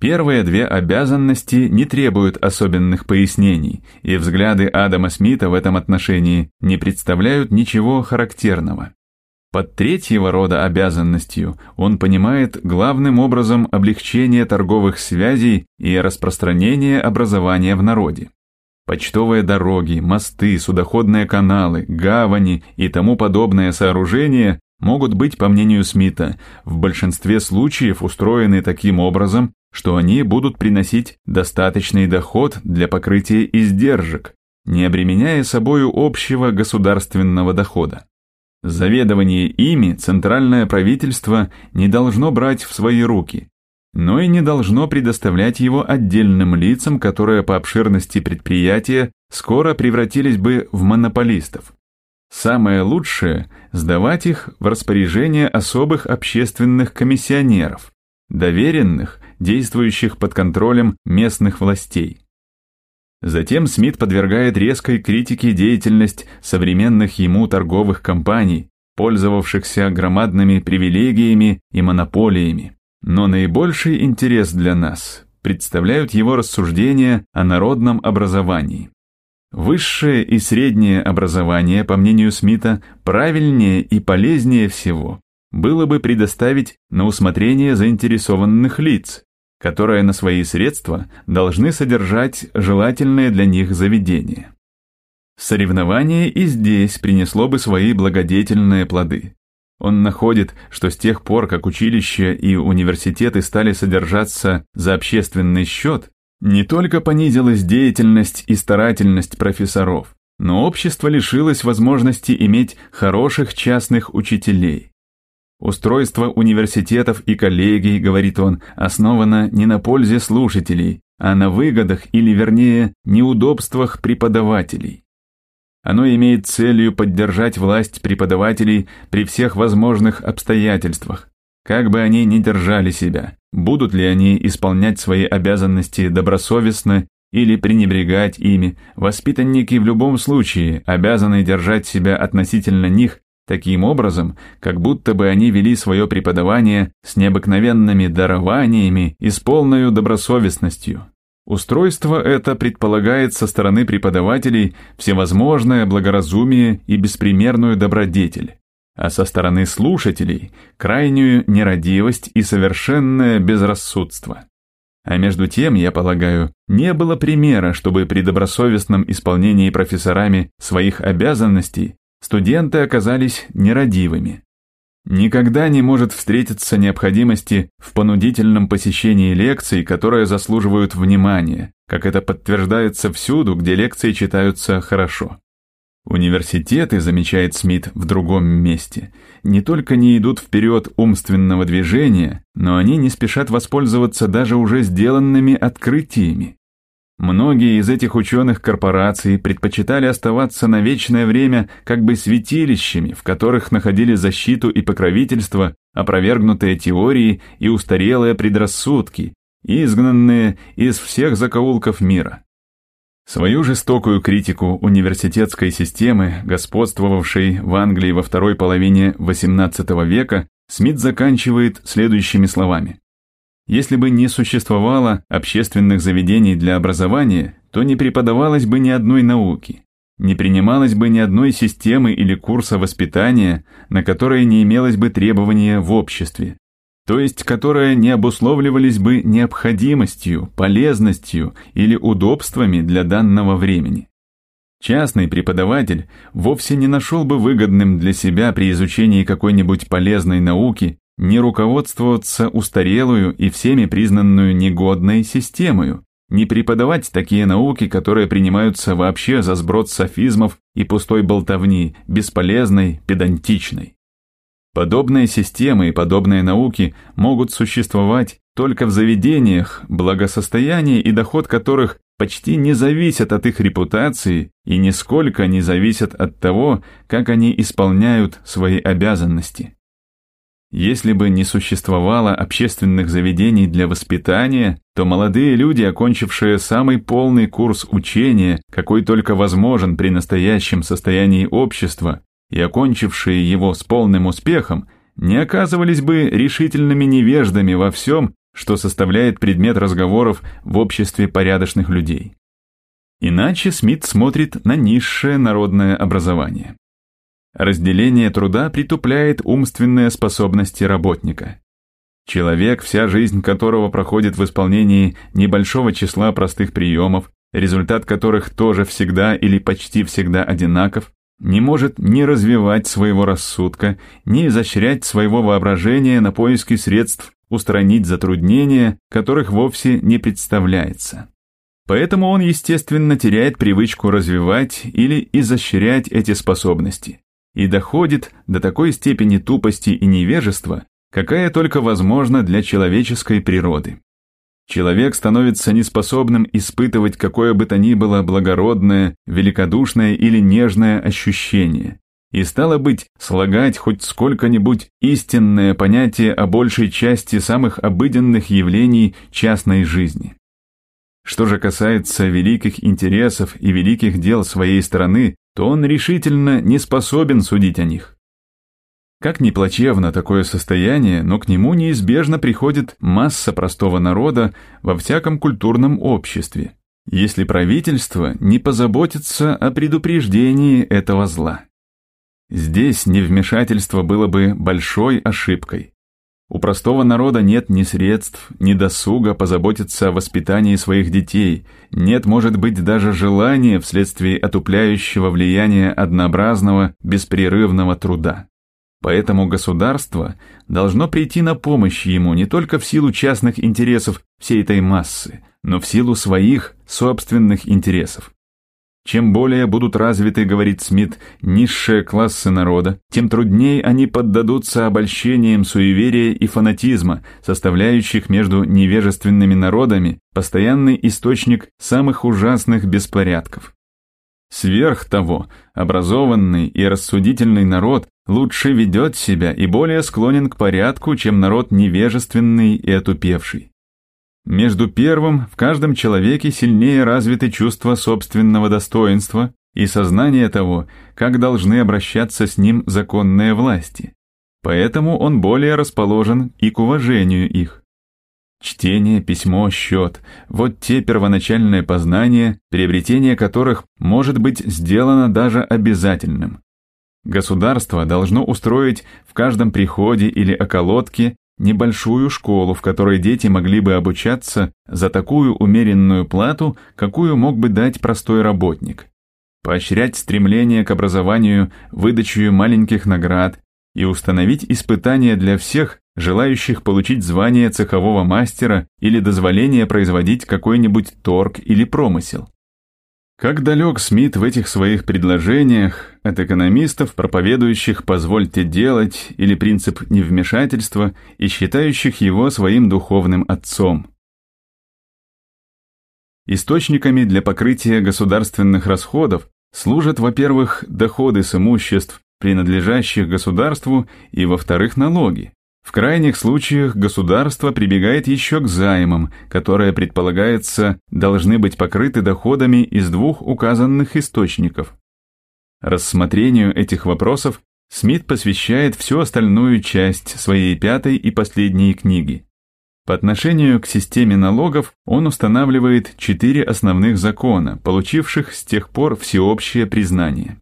Первые две обязанности не требуют особенных пояснений, и взгляды Адама Смита в этом отношении не представляют ничего характерного. Под третьего рода обязанностью он понимает главным образом облегчение торговых связей и распространение образования в народе. Почтовые дороги, мосты, судоходные каналы, гавани и тому подобное сооружение могут быть, по мнению Смита, в большинстве случаев устроены таким образом, что они будут приносить достаточный доход для покрытия издержек, не обременяя собою общего государственного дохода. Заведование ими центральное правительство не должно брать в свои руки, но и не должно предоставлять его отдельным лицам, которые по обширности предприятия скоро превратились бы в монополистов. Самое лучшее – сдавать их в распоряжение особых общественных комиссионеров, доверенных, действующих под контролем местных властей. Затем Смит подвергает резкой критике деятельность современных ему торговых компаний, пользовавшихся громадными привилегиями и монополиями. Но наибольший интерес для нас представляют его рассуждения о народном образовании. Высшее и среднее образование, по мнению Смита, правильнее и полезнее всего было бы предоставить на усмотрение заинтересованных лиц, которые на свои средства должны содержать желательное для них заведение. Соревнование и здесь принесло бы свои благодетельные плоды. Он находит, что с тех пор, как училища и университеты стали содержаться за общественный счет, не только понизилась деятельность и старательность профессоров, но общество лишилось возможности иметь хороших частных учителей. Устройство университетов и коллегий, говорит он, основано не на пользе слушателей, а на выгодах или, вернее, неудобствах преподавателей. Оно имеет целью поддержать власть преподавателей при всех возможных обстоятельствах, как бы они ни держали себя, будут ли они исполнять свои обязанности добросовестно или пренебрегать ими, воспитанники в любом случае обязаны держать себя относительно них таким образом, как будто бы они вели свое преподавание с необыкновенными дарованиями и с полной добросовестностью. Устройство это предполагает со стороны преподавателей всевозможное благоразумие и беспримерную добродетель, а со стороны слушателей – крайнюю нерадивость и совершенное безрассудство. А между тем, я полагаю, не было примера, чтобы при добросовестном исполнении профессорами своих обязанностей Студенты оказались нерадивыми. Никогда не может встретиться необходимости в понудительном посещении лекций, которые заслуживают внимания, как это подтверждается всюду, где лекции читаются хорошо. Университеты, замечает Смит в другом месте, не только не идут вперед умственного движения, но они не спешат воспользоваться даже уже сделанными открытиями. Многие из этих ученых корпораций предпочитали оставаться на вечное время как бы святилищами, в которых находили защиту и покровительство, опровергнутые теории и устарелые предрассудки, изгнанные из всех закоулков мира. Свою жестокую критику университетской системы, господствовавшей в Англии во второй половине XVIII века, Смит заканчивает следующими словами. Если бы не существовало общественных заведений для образования, то не преподавалось бы ни одной науки, не принималось бы ни одной системы или курса воспитания, на которые не имелось бы требования в обществе, то есть которые не обусловливались бы необходимостью, полезностью или удобствами для данного времени. Частный преподаватель вовсе не нашел бы выгодным для себя при изучении какой-нибудь полезной науки не руководствоваться устарелую и всеми признанную негодной системою, не преподавать такие науки, которые принимаются вообще за сброд софизмов и пустой болтовни, бесполезной, педантичной. Подобные системы и подобные науки могут существовать только в заведениях, благосостояние и доход которых почти не зависят от их репутации и нисколько не зависят от того, как они исполняют свои обязанности. Если бы не существовало общественных заведений для воспитания, то молодые люди, окончившие самый полный курс учения, какой только возможен при настоящем состоянии общества, и окончившие его с полным успехом, не оказывались бы решительными невеждами во всем, что составляет предмет разговоров в обществе порядочных людей. Иначе Смит смотрит на низшее народное образование. Разделение труда притупляет умственные способности работника. Человек, вся жизнь которого проходит в исполнении небольшого числа простых приемов, результат которых тоже всегда или почти всегда одинаков, не может ни развивать своего рассудка, ни изощрять своего воображения на поиски средств устранить затруднения, которых вовсе не представляется. Поэтому он, естественно, теряет привычку развивать или изощрять эти способности и доходит до такой степени тупости и невежества, какая только возможна для человеческой природы. Человек становится неспособным испытывать какое бы то ни было благородное, великодушное или нежное ощущение, и стало быть, слагать хоть сколько-нибудь истинное понятие о большей части самых обыденных явлений частной жизни. Что же касается великих интересов и великих дел своей страны, то он решительно не способен судить о них. Как ни плачевно такое состояние, но к нему неизбежно приходит масса простого народа во всяком культурном обществе, если правительство не позаботится о предупреждении этого зла. Здесь невмешательство было бы большой ошибкой. У простого народа нет ни средств, ни досуга позаботиться о воспитании своих детей, нет, может быть, даже желания вследствие отупляющего влияния однообразного, беспрерывного труда. Поэтому государство должно прийти на помощь ему не только в силу частных интересов всей этой массы, но в силу своих собственных интересов. Чем более будут развиты, говорит Смит, низшие классы народа, тем труднее они поддадутся обольщениям суеверия и фанатизма, составляющих между невежественными народами постоянный источник самых ужасных беспорядков. Сверх того, образованный и рассудительный народ лучше ведет себя и более склонен к порядку, чем народ невежественный и отупевший. Между первым в каждом человеке сильнее развиты чувства собственного достоинства и сознание того, как должны обращаться с ним законные власти. Поэтому он более расположен и к уважению их. Чтение, письмо, счет – вот те первоначальные познания, приобретение которых может быть сделано даже обязательным. Государство должно устроить в каждом приходе или околотке небольшую школу, в которой дети могли бы обучаться за такую умеренную плату, какую мог бы дать простой работник. Поощрять стремление к образованию, выдачу маленьких наград и установить испытания для всех, желающих получить звание цехового мастера или дозволение производить какой-нибудь торг или промысел. Как далек Смит в этих своих предложениях от экономистов, проповедующих «позвольте делать» или принцип невмешательства и считающих его своим духовным отцом. Источниками для покрытия государственных расходов служат, во-первых, доходы с имуществ, принадлежащих государству, и, во-вторых, налоги. В крайних случаях государство прибегает еще к займам, которые, предполагается, должны быть покрыты доходами из двух указанных источников. Рассмотрению этих вопросов Смит посвящает всю остальную часть своей пятой и последней книги. По отношению к системе налогов он устанавливает четыре основных закона, получивших с тех пор всеобщее признание.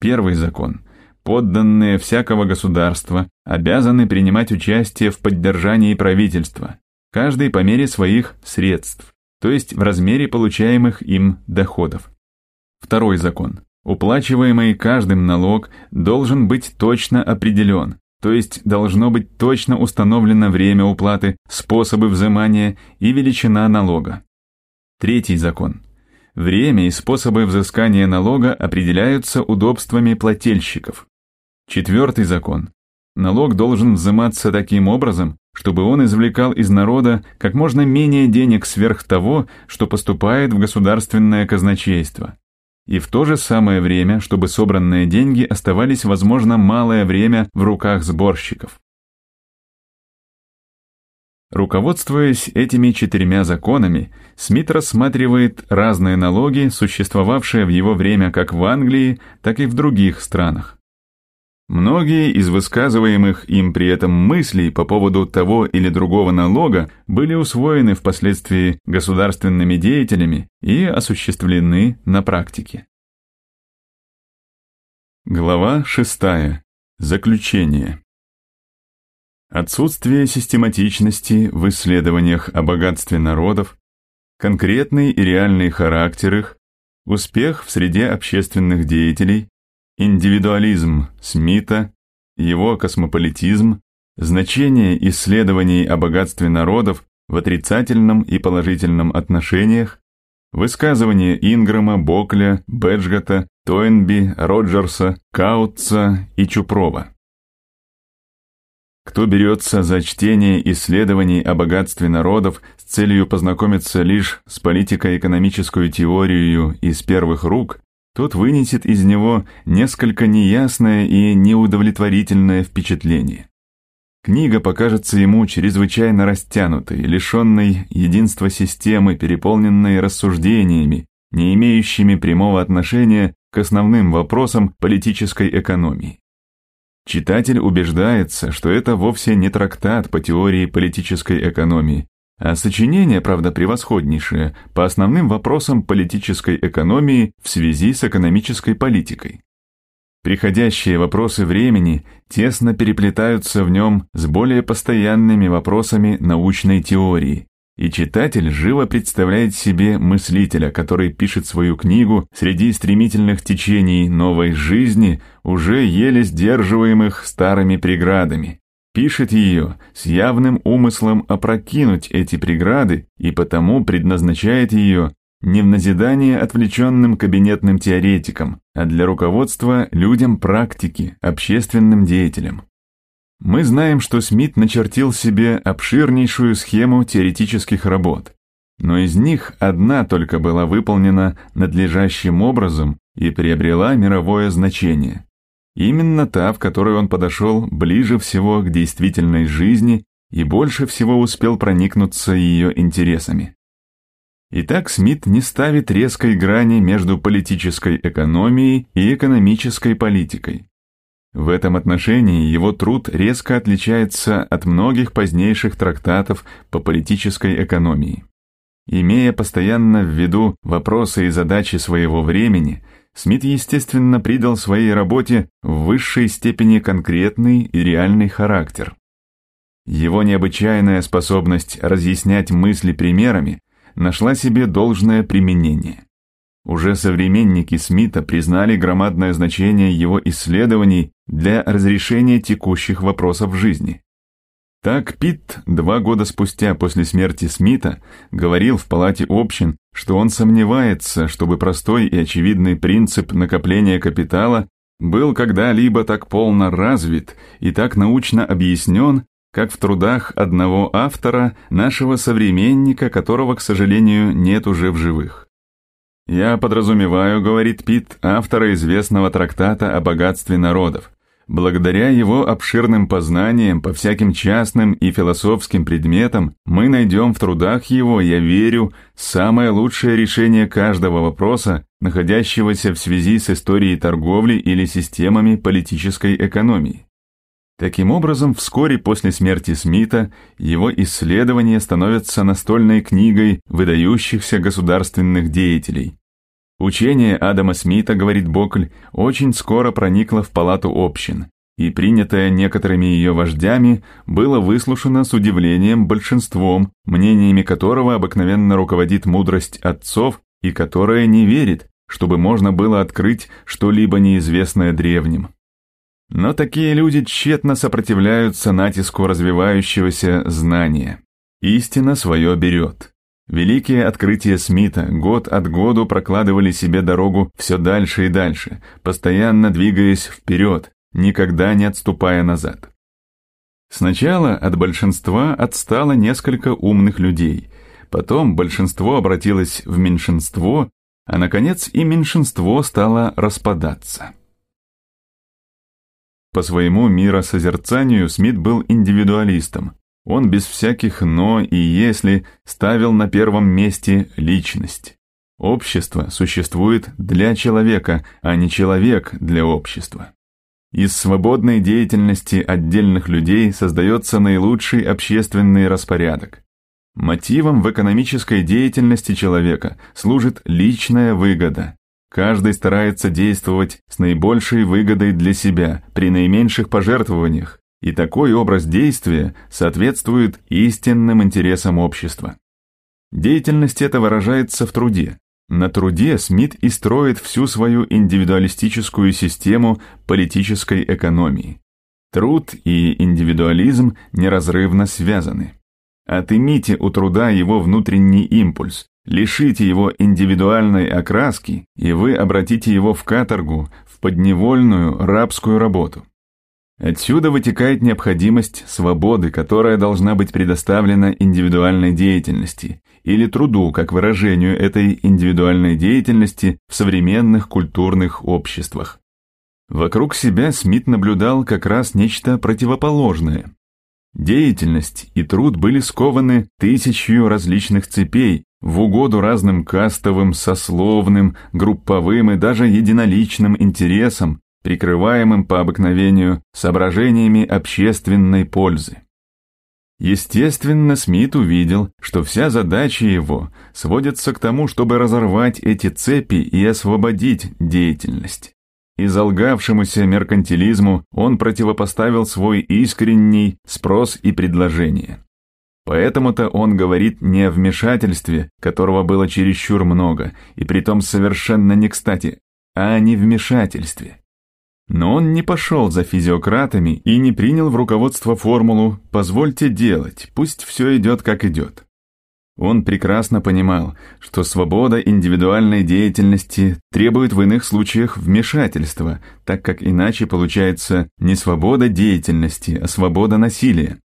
Первый закон подданные всякого государства, обязаны принимать участие в поддержании правительства, каждый по мере своих средств, то есть в размере получаемых им доходов. Второй закон. Уплачиваемый каждым налог должен быть точно определен, то есть должно быть точно установлено время уплаты, способы взимания и величина налога. Третий закон. Время и способы взыскания налога определяются удобствами плательщиков. Четвертый закон. Налог должен взиматься таким образом, чтобы он извлекал из народа как можно менее денег сверх того, что поступает в государственное казначейство. И в то же самое время, чтобы собранные деньги оставались, возможно, малое время в руках сборщиков. Руководствуясь этими четырьмя законами, Смит рассматривает разные налоги, существовавшие в его время как в Англии, так и в других странах. Многие из высказываемых им при этом мыслей по поводу того или другого налога были усвоены впоследствии государственными деятелями и осуществлены на практике. Глава 6. Заключение. Отсутствие систематичности в исследованиях о богатстве народов, конкретный и реальный характер их, успех в среде общественных деятелей, Индивидуализм Смита, его космополитизм, значение исследований о богатстве народов в отрицательном и положительном отношениях, высказывания Инграма, Бокля, Бэджгота, Тойнби, Роджерса, Каутца и Чупрова. Кто берется за чтение исследований о богатстве народов с целью познакомиться лишь с политико-экономической теорией из первых рук, тот вынесет из него несколько неясное и неудовлетворительное впечатление. Книга покажется ему чрезвычайно растянутой, лишенной единства системы, переполненной рассуждениями, не имеющими прямого отношения к основным вопросам политической экономии. Читатель убеждается, что это вовсе не трактат по теории политической экономии, а сочинения, правда, превосходнейшие по основным вопросам политической экономии в связи с экономической политикой. Приходящие вопросы времени тесно переплетаются в нем с более постоянными вопросами научной теории, и читатель живо представляет себе мыслителя, который пишет свою книгу среди стремительных течений новой жизни, уже еле сдерживаемых старыми преградами, пишет ее с явным умыслом опрокинуть эти преграды и потому предназначает ее не в назидание отвлеченным кабинетным теоретикам, а для руководства людям практики, общественным деятелям. Мы знаем, что Смит начертил себе обширнейшую схему теоретических работ, но из них одна только была выполнена надлежащим образом и приобрела мировое значение. Именно та, в которой он подошел ближе всего к действительной жизни и больше всего успел проникнуться ее интересами. Итак, Смит не ставит резкой грани между политической экономией и экономической политикой. В этом отношении его труд резко отличается от многих позднейших трактатов по политической экономии. Имея постоянно в виду вопросы и задачи своего времени – Смит, естественно, придал своей работе в высшей степени конкретный и реальный характер. Его необычайная способность разъяснять мысли примерами нашла себе должное применение. Уже современники Смита признали громадное значение его исследований для разрешения текущих вопросов жизни. Так Пит два года спустя после смерти Смита говорил в палате общин, что он сомневается, чтобы простой и очевидный принцип накопления капитала был когда-либо так полно развит и так научно объяснен, как в трудах одного автора, нашего современника, которого, к сожалению, нет уже в живых. «Я подразумеваю, — говорит Пит, — автора известного трактата о богатстве народов, Благодаря его обширным познаниям по всяким частным и философским предметам мы найдем в трудах его, я верю, самое лучшее решение каждого вопроса, находящегося в связи с историей торговли или системами политической экономии. Таким образом, вскоре после смерти Смита его исследования становятся настольной книгой выдающихся государственных деятелей, Учение Адама Смита, говорит Бокль, очень скоро проникло в палату общин, и принятое некоторыми ее вождями было выслушано с удивлением большинством, мнениями которого обыкновенно руководит мудрость отцов и которая не верит, чтобы можно было открыть что-либо неизвестное древним. Но такие люди тщетно сопротивляются натиску развивающегося знания. Истина свое берет. Великие открытия Смита год от году прокладывали себе дорогу все дальше и дальше, постоянно двигаясь вперед, никогда не отступая назад. Сначала от большинства отстало несколько умных людей, потом большинство обратилось в меньшинство, а наконец и меньшинство стало распадаться. По своему миросозерцанию Смит был индивидуалистом, он без всяких «но» и «если» ставил на первом месте личность. Общество существует для человека, а не человек для общества. Из свободной деятельности отдельных людей создается наилучший общественный распорядок. Мотивом в экономической деятельности человека служит личная выгода. Каждый старается действовать с наибольшей выгодой для себя при наименьших пожертвованиях, и такой образ действия соответствует истинным интересам общества. Деятельность эта выражается в труде. На труде Смит и строит всю свою индивидуалистическую систему политической экономии. Труд и индивидуализм неразрывно связаны. Отымите у труда его внутренний импульс, лишите его индивидуальной окраски, и вы обратите его в каторгу, в подневольную рабскую работу. Отсюда вытекает необходимость свободы, которая должна быть предоставлена индивидуальной деятельности или труду как выражению этой индивидуальной деятельности в современных культурных обществах. Вокруг себя Смит наблюдал как раз нечто противоположное. Деятельность и труд были скованы тысячью различных цепей в угоду разным кастовым, сословным, групповым и даже единоличным интересам, прикрываемым по обыкновению соображениями общественной пользы. Естественно, Смит увидел, что вся задача его сводится к тому, чтобы разорвать эти цепи и освободить деятельность. И залгавшемуся меркантилизму он противопоставил свой искренний спрос и предложение. Поэтому-то он говорит не о вмешательстве, которого было чересчур много, и притом совершенно не кстати, а о невмешательстве. Но он не пошел за физиократами и не принял в руководство формулу «позвольте делать, пусть все идет как идет». Он прекрасно понимал, что свобода индивидуальной деятельности требует в иных случаях вмешательства, так как иначе получается не свобода деятельности, а свобода насилия.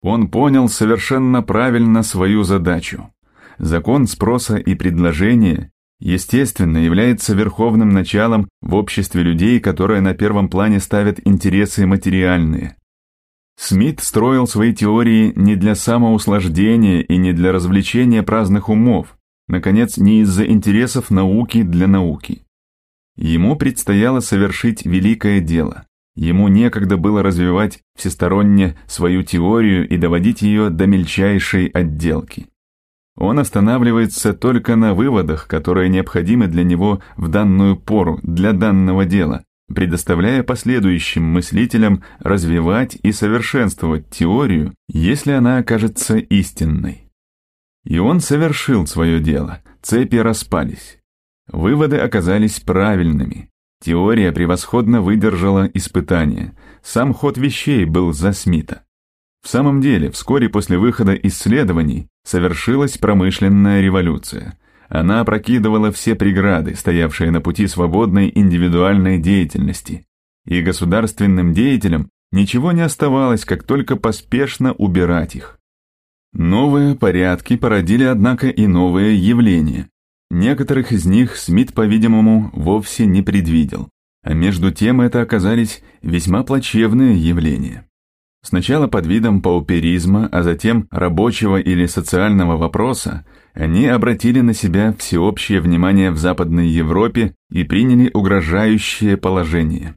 Он понял совершенно правильно свою задачу. Закон спроса и предложения естественно, является верховным началом в обществе людей, которое на первом плане ставят интересы материальные. Смит строил свои теории не для самоуслаждения и не для развлечения праздных умов, наконец, не из-за интересов науки для науки. Ему предстояло совершить великое дело. Ему некогда было развивать всесторонне свою теорию и доводить ее до мельчайшей отделки. Он останавливается только на выводах, которые необходимы для него в данную пору, для данного дела, предоставляя последующим мыслителям развивать и совершенствовать теорию, если она окажется истинной. И он совершил свое дело, цепи распались. Выводы оказались правильными. Теория превосходно выдержала испытания. Сам ход вещей был за Смита. В самом деле, вскоре после выхода исследований совершилась промышленная революция. Она опрокидывала все преграды, стоявшие на пути свободной индивидуальной деятельности. И государственным деятелям ничего не оставалось, как только поспешно убирать их. Новые порядки породили, однако, и новые явления. Некоторых из них Смит, по-видимому, вовсе не предвидел. А между тем это оказались весьма плачевные явления. Сначала под видом пауперизма, а затем рабочего или социального вопроса, они обратили на себя всеобщее внимание в Западной Европе и приняли угрожающее положение.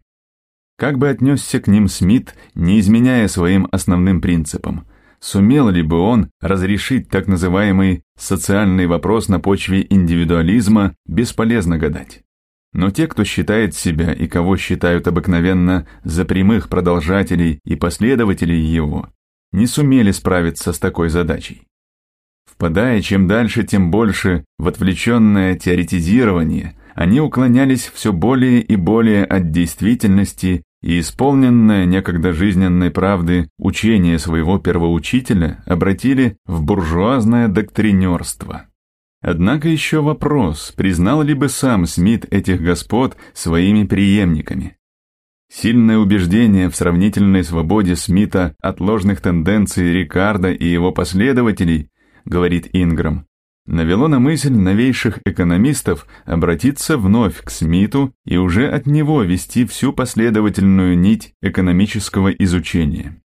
Как бы отнесся к ним Смит, не изменяя своим основным принципам, сумел ли бы он разрешить так называемый социальный вопрос на почве индивидуализма, бесполезно гадать. Но те, кто считает себя и кого считают обыкновенно за прямых продолжателей и последователей его, не сумели справиться с такой задачей. Впадая чем дальше, тем больше в отвлеченное теоретизирование, они уклонялись все более и более от действительности и исполненное некогда жизненной правды учение своего первоучителя обратили в буржуазное доктринерство. Однако еще вопрос, признал ли бы сам Смит этих господ своими преемниками. Сильное убеждение в сравнительной свободе Смита от ложных тенденций Рикардо и его последователей, говорит Инграм, навело на мысль новейших экономистов обратиться вновь к Смиту и уже от него вести всю последовательную нить экономического изучения.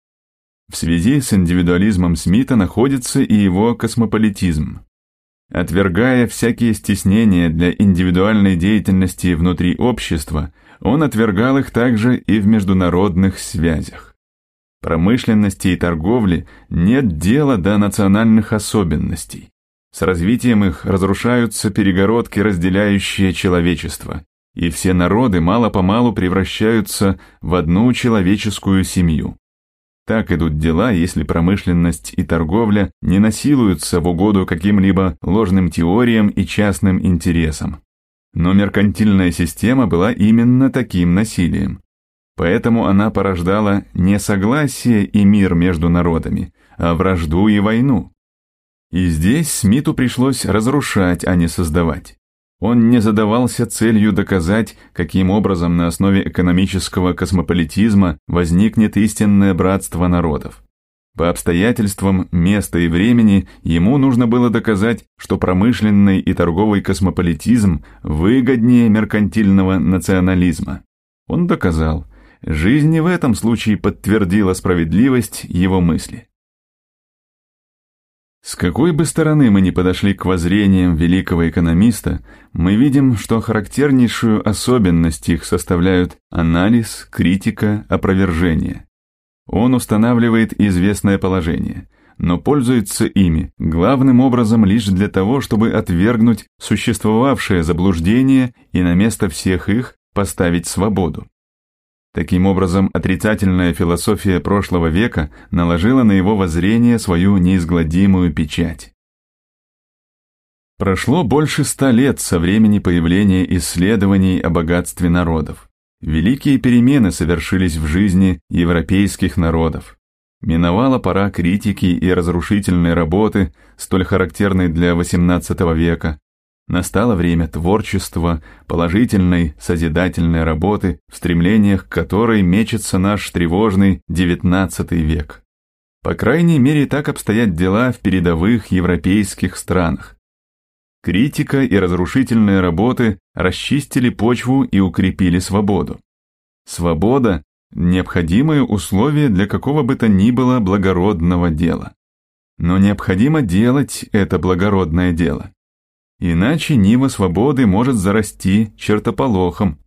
В связи с индивидуализмом Смита находится и его космополитизм. Отвергая всякие стеснения для индивидуальной деятельности внутри общества, он отвергал их также и в международных связях. Промышленности и торговли нет дела до национальных особенностей. С развитием их разрушаются перегородки, разделяющие человечество, и все народы мало-помалу превращаются в одну человеческую семью. Так идут дела, если промышленность и торговля не насилуются в угоду каким-либо ложным теориям и частным интересам. Но меркантильная система была именно таким насилием. Поэтому она порождала не согласие и мир между народами, а вражду и войну. И здесь Смиту пришлось разрушать, а не создавать. Он не задавался целью доказать, каким образом на основе экономического космополитизма возникнет истинное братство народов. По обстоятельствам, места и времени ему нужно было доказать, что промышленный и торговый космополитизм выгоднее меркантильного национализма. Он доказал. Жизнь в этом случае подтвердила справедливость его мысли. С какой бы стороны мы ни подошли к воззрениям великого экономиста, мы видим, что характернейшую особенность их составляют анализ, критика, опровержение. Он устанавливает известное положение, но пользуется ими главным образом лишь для того, чтобы отвергнуть существовавшее заблуждение и на место всех их поставить свободу. Таким образом, отрицательная философия прошлого века наложила на его воззрение свою неизгладимую печать. Прошло больше ста лет со времени появления исследований о богатстве народов. Великие перемены совершились в жизни европейских народов. Миновала пора критики и разрушительной работы, столь характерной для XVIII века, Настало время творчества, положительной, созидательной работы, в стремлениях которой мечется наш тревожный девятнадцатый век. По крайней мере, так обстоят дела в передовых европейских странах. Критика и разрушительные работы расчистили почву и укрепили свободу. Свобода – необходимое условие для какого бы то ни было благородного дела. Но необходимо делать это благородное дело. Иначе Нива Свободы может зарасти чертополохом.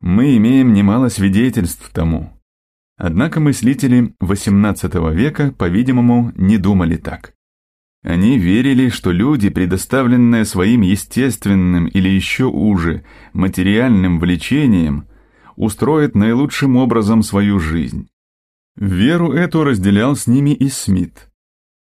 Мы имеем немало свидетельств тому. Однако мыслители XVIII века, по-видимому, не думали так. Они верили, что люди, предоставленные своим естественным или еще уже материальным влечением, устроят наилучшим образом свою жизнь. Веру эту разделял с ними и Смит.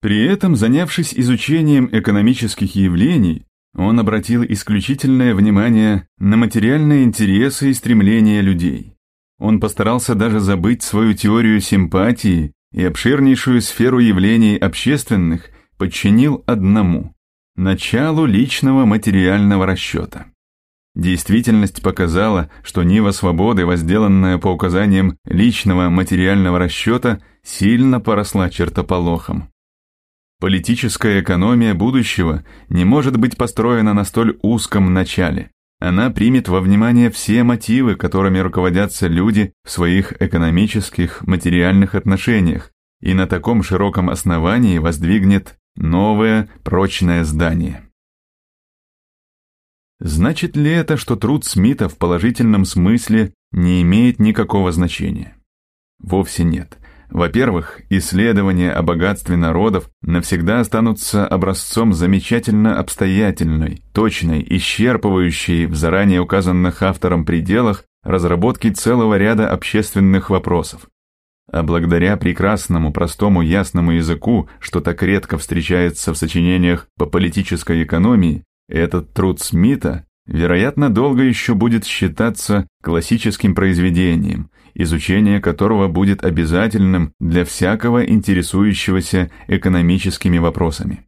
При этом, занявшись изучением экономических явлений, он обратил исключительное внимание на материальные интересы и стремления людей. Он постарался даже забыть свою теорию симпатии и обширнейшую сферу явлений общественных подчинил одному – началу личного материального расчета. Действительность показала, что Нива Свободы, возделанная по указаниям личного материального расчета, сильно поросла чертополохом. Политическая экономия будущего не может быть построена на столь узком начале. Она примет во внимание все мотивы, которыми руководятся люди в своих экономических, материальных отношениях, и на таком широком основании воздвигнет новое прочное здание. Значит ли это, что труд Смита в положительном смысле не имеет никакого значения? Вовсе нет. Во-первых, исследования о богатстве народов навсегда останутся образцом замечательно обстоятельной, точной, исчерпывающей в заранее указанных автором пределах разработки целого ряда общественных вопросов. А благодаря прекрасному, простому, ясному языку, что так редко встречается в сочинениях по политической экономии, этот труд Смита, вероятно, долго еще будет считаться классическим произведением, изучение которого будет обязательным для всякого интересующегося экономическими вопросами.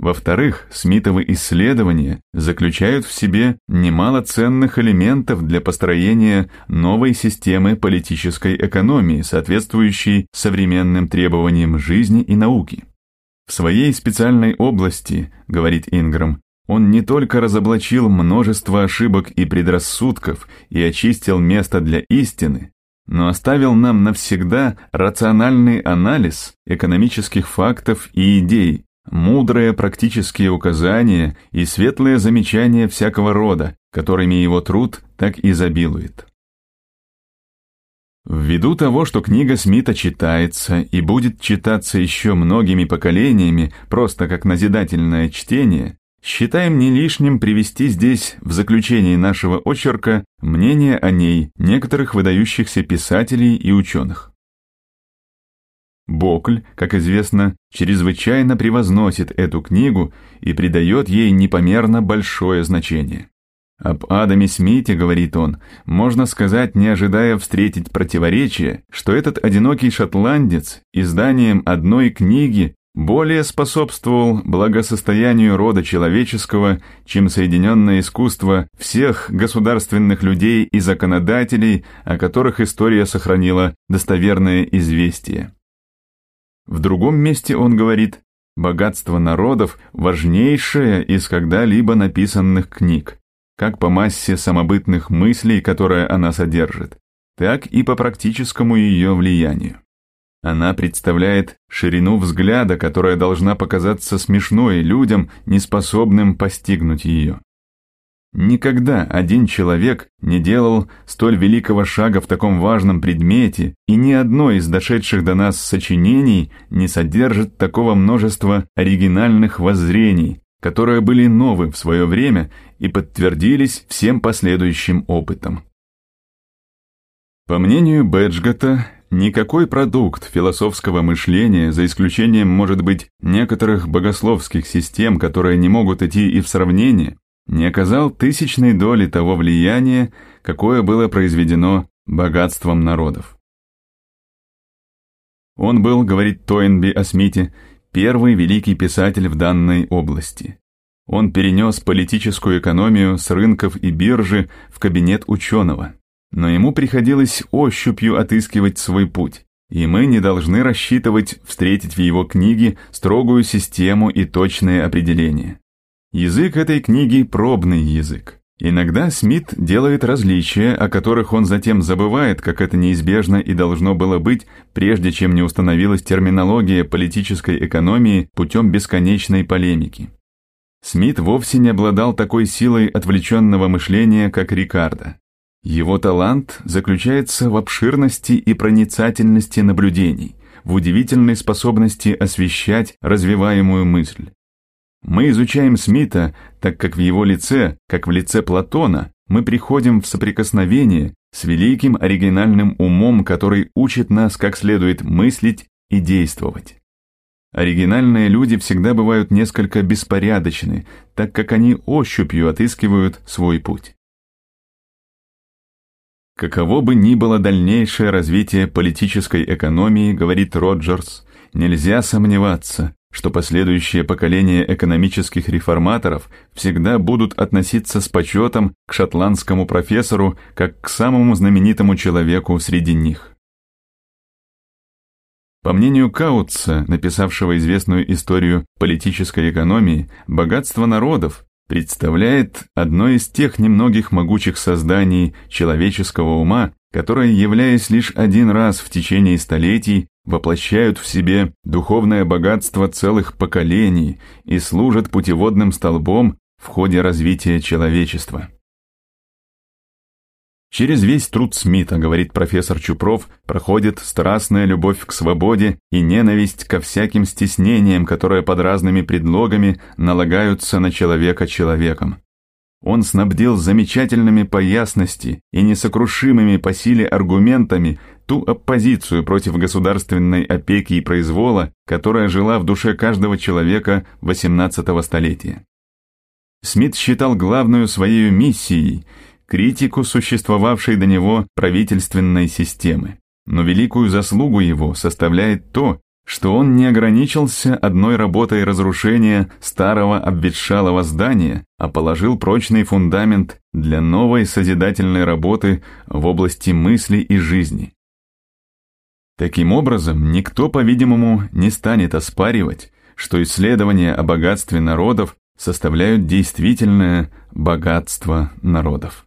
Во-вторых, Смитовы исследования заключают в себе немало ценных элементов для построения новой системы политической экономии, соответствующей современным требованиям жизни и науки. В своей специальной области, говорит Инграм, он не только разоблачил множество ошибок и предрассудков и очистил место для истины, но оставил нам навсегда рациональный анализ экономических фактов и идей, мудрые практические указания и светлые замечания всякого рода, которыми его труд так изобилует. Ввиду того, что книга Смита читается и будет читаться еще многими поколениями, просто как назидательное чтение, Считаем не лишним привести здесь, в заключении нашего очерка, мнение о ней некоторых выдающихся писателей и ученых. Бокль, как известно, чрезвычайно превозносит эту книгу и придает ей непомерно большое значение. Об Адаме Смите, говорит он, можно сказать, не ожидая встретить противоречия, что этот одинокий шотландец изданием одной книги более способствовал благосостоянию рода человеческого, чем соединенное искусство всех государственных людей и законодателей, о которых история сохранила достоверное известие. В другом месте он говорит «богатство народов – важнейшее из когда-либо написанных книг, как по массе самобытных мыслей, которые она содержит, так и по практическому ее влиянию». Она представляет ширину взгляда, которая должна показаться смешной людям, неспособным постигнуть ее. Никогда один человек не делал столь великого шага в таком важном предмете, и ни одно из дошедших до нас сочинений не содержит такого множества оригинальных воззрений, которые были новы в свое время и подтвердились всем последующим опытом. По мнению Бэджгота, Никакой продукт философского мышления, за исключением, может быть, некоторых богословских систем, которые не могут идти и в сравнение, не оказал тысячной доли того влияния, какое было произведено богатством народов. Он был, говорит Тойнби о Смите, первый великий писатель в данной области. Он перенес политическую экономию с рынков и биржи в кабинет ученого. Но ему приходилось ощупью отыскивать свой путь, и мы не должны рассчитывать встретить в его книге строгую систему и точные определения. Язык этой книги – пробный язык. Иногда Смит делает различия, о которых он затем забывает, как это неизбежно и должно было быть, прежде чем не установилась терминология политической экономии путем бесконечной полемики. Смит вовсе не обладал такой силой отвлеченного мышления, как Рикардо. Его талант заключается в обширности и проницательности наблюдений, в удивительной способности освещать развиваемую мысль. Мы изучаем Смита, так как в его лице, как в лице Платона, мы приходим в соприкосновение с великим оригинальным умом, который учит нас, как следует мыслить и действовать. Оригинальные люди всегда бывают несколько беспорядочны, так как они ощупью отыскивают свой путь. Каково бы ни было дальнейшее развитие политической экономии, говорит Роджерс, нельзя сомневаться, что последующие поколения экономических реформаторов всегда будут относиться с почетом к шотландскому профессору как к самому знаменитому человеку среди них. По мнению Каутца, написавшего известную историю политической экономии, богатство народов, представляет одно из тех немногих могучих созданий человеческого ума, которые, являясь лишь один раз в течение столетий, воплощают в себе духовное богатство целых поколений и служат путеводным столбом в ходе развития человечества. Через весь труд Смита, говорит профессор Чупров, проходит страстная любовь к свободе и ненависть ко всяким стеснениям, которые под разными предлогами налагаются на человека человеком. Он снабдил замечательными по ясности и несокрушимыми по силе аргументами ту оппозицию против государственной опеки и произвола, которая жила в душе каждого человека XVIII столетия. Смит считал главную своей миссией – критику существовавшей до него правительственной системы. Но великую заслугу его составляет то, что он не ограничился одной работой разрушения старого обветшалого здания, а положил прочный фундамент для новой созидательной работы в области мысли и жизни. Таким образом, никто, по-видимому, не станет оспаривать, что исследования о богатстве народов составляют действительное богатство народов.